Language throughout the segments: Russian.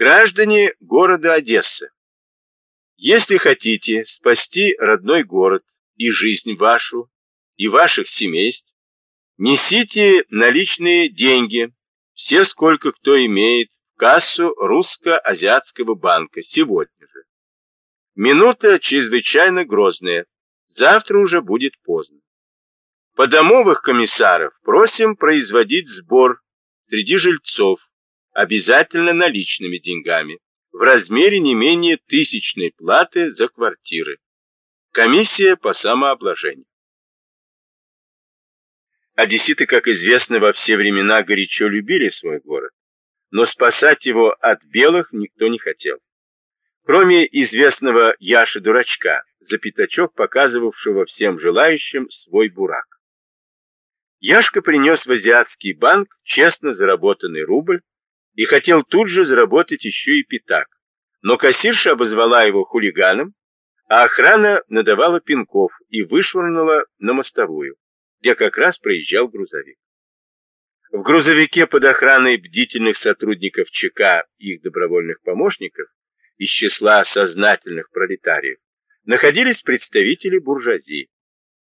Граждане города Одессы, если хотите спасти родной город и жизнь вашу, и ваших семейств, несите наличные деньги, все сколько кто имеет, в кассу Русско-Азиатского банка сегодня же. Минута чрезвычайно грозная, завтра уже будет поздно. Подомовых комиссаров просим производить сбор среди жильцов, обязательно наличными деньгами, в размере не менее тысячной платы за квартиры. Комиссия по самообложению. Одесситы, как известно, во все времена горячо любили свой город, но спасать его от белых никто не хотел. Кроме известного Яши-дурачка, за пятачок показывавшего всем желающим свой бурак. Яшка принес в азиатский банк честно заработанный рубль, и хотел тут же заработать еще и пятак. Но кассирша обозвала его хулиганом, а охрана надавала пинков и вышвырнула на мостовую, где как раз проезжал грузовик. В грузовике под охраной бдительных сотрудников ЧК и их добровольных помощников из числа сознательных пролетариев находились представители буржуазии.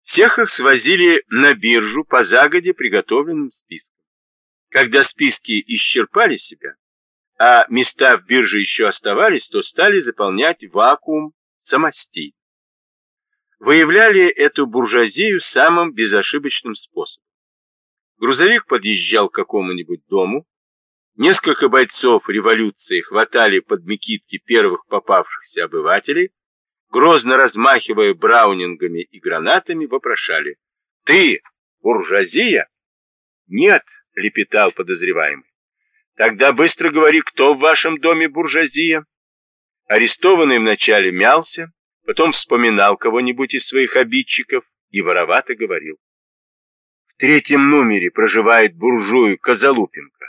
Всех их свозили на биржу по загоде приготовленным спискам. Когда списки исчерпали себя, а места в бирже еще оставались, то стали заполнять вакуум самостий. Выявляли эту буржуазию самым безошибочным способом. Грузовик подъезжал к какому-нибудь дому, несколько бойцов революции хватали под мекитки первых попавшихся обывателей, грозно размахивая браунингами и гранатами, вопрошали «Ты буржуазия?» «Нет», — лепетал подозреваемый. «Тогда быстро говори, кто в вашем доме буржуазия?» Арестованный вначале мялся, потом вспоминал кого-нибудь из своих обидчиков и воровато говорил. «В третьем номере проживает буржуй Козалупенко.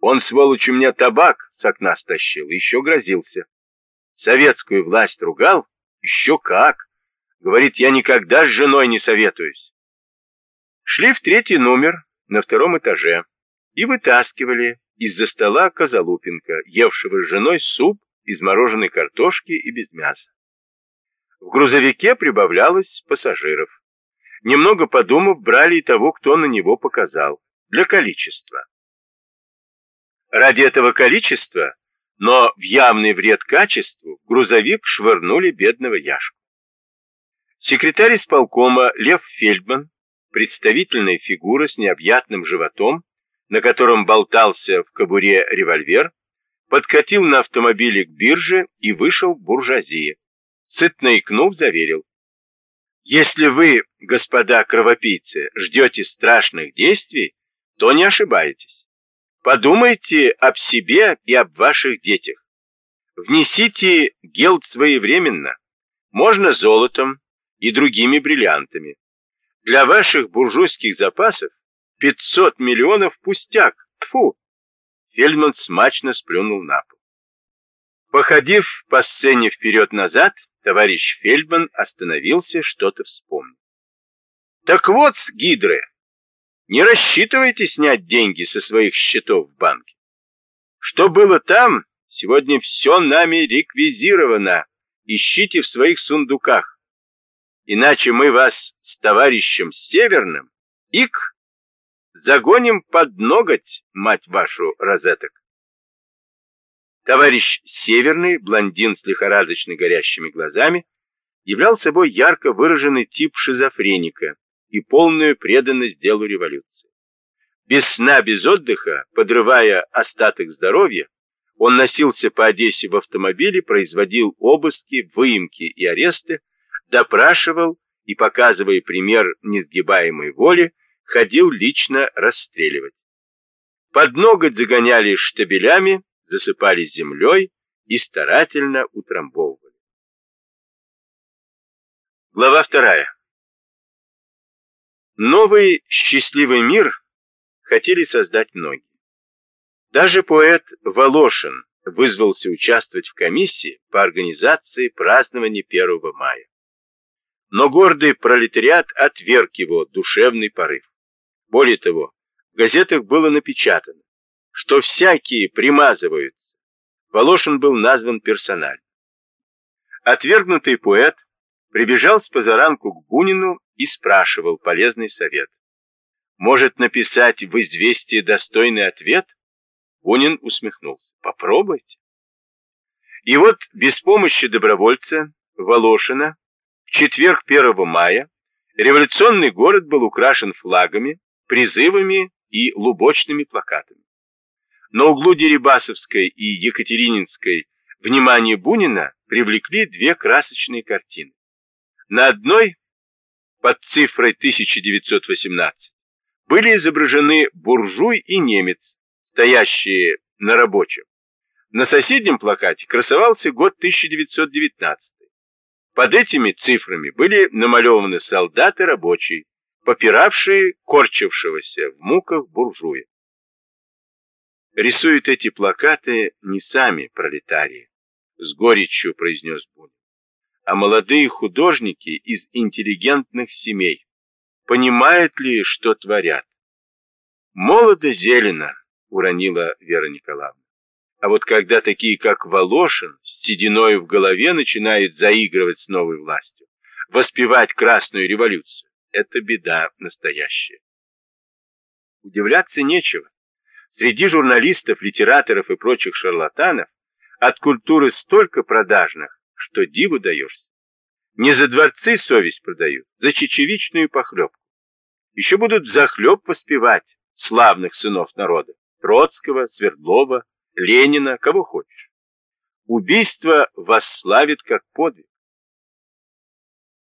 Он, сволочь, у меня табак с окна стащил, еще грозился. Советскую власть ругал? Еще как! Говорит, я никогда с женой не советуюсь. Шли в третий номер, на втором этаже и вытаскивали из-за стола Козалупенко, евшего с женой суп из мороженой картошки и без мяса. В грузовике прибавлялось пассажиров. Немного подумав, брали и того, кто на него показал, для количества. Ради этого количества, но в явный вред качеству, грузовик швырнули бедного Яшку. Секретарь исполкома Лев Фельдман представительная фигура с необъятным животом, на котором болтался в кобуре револьвер, подкатил на автомобиле к бирже и вышел в буржуазии. Сытно икнув, заверил. Если вы, господа кровопийцы, ждете страшных действий, то не ошибаетесь. Подумайте об себе и об ваших детях. Внесите гелд своевременно, можно золотом и другими бриллиантами. Для ваших буржуйских запасов 500 миллионов пустяк. Тфу! Фельдман смачно сплюнул на пол. Походив по сцене вперед-назад, товарищ Фельдман остановился, что-то вспомнил. Так вот, с Гидры, не рассчитывайте снять деньги со своих счетов в банке. Что было там, сегодня все нами реквизировано. Ищите в своих сундуках иначе мы вас с товарищем Северным, ик, загоним под ноготь, мать вашу, розеток. Товарищ Северный, блондин с лихорадочно горящими глазами, являл собой ярко выраженный тип шизофреника и полную преданность делу революции. Без сна, без отдыха, подрывая остаток здоровья, он носился по Одессе в автомобиле, производил обыски, выемки и аресты, допрашивал и, показывая пример несгибаемой воли, ходил лично расстреливать. Под ноготь загоняли штабелями, засыпали землей и старательно утрамбовывали. Глава вторая. Новый счастливый мир хотели создать многие. Даже поэт Волошин вызвался участвовать в комиссии по организации празднования 1 мая но гордый пролетариат отверг его душевный порыв. Более того, в газетах было напечатано, что всякие примазываются, Волошин был назван персонально. Отвергнутый поэт прибежал с позаранку к Бунину и спрашивал полезный совет. Может написать в известие достойный ответ? Бунин усмехнулся. Попробуйте. И вот без помощи добровольца Волошина в четверг 1 мая революционный город был украшен флагами, призывами и лубочными плакатами. На углу Дерибасовской и Екатерининской внимание Бунина привлекли две красочные картины. На одной, под цифрой 1918, были изображены буржуй и немец, стоящие на рабочем. На соседнем плакате красовался год 1919. Под этими цифрами были намалеваны солдаты рабочие, попиравшие корчившегося в муках буржуя. Рисуют эти плакаты не сами пролетарии, с горечью произнес Бунин, а молодые художники из интеллигентных семей. Понимают ли, что творят? Молодо зелено, уронила Вера Николаевна. А вот когда такие, как Волошин, с сединой в голове начинают заигрывать с новой властью, воспевать Красную революцию, это беда настоящая. Удивляться нечего. Среди журналистов, литераторов и прочих шарлатанов от культуры столько продажных, что диву даешься. Не за дворцы совесть продают, за чечевичную похлебку. Еще будут захлеб поспевать славных сынов народа. Троцкого, Свердлова, Ленина, кого хочешь. Убийство восславит как подвиг.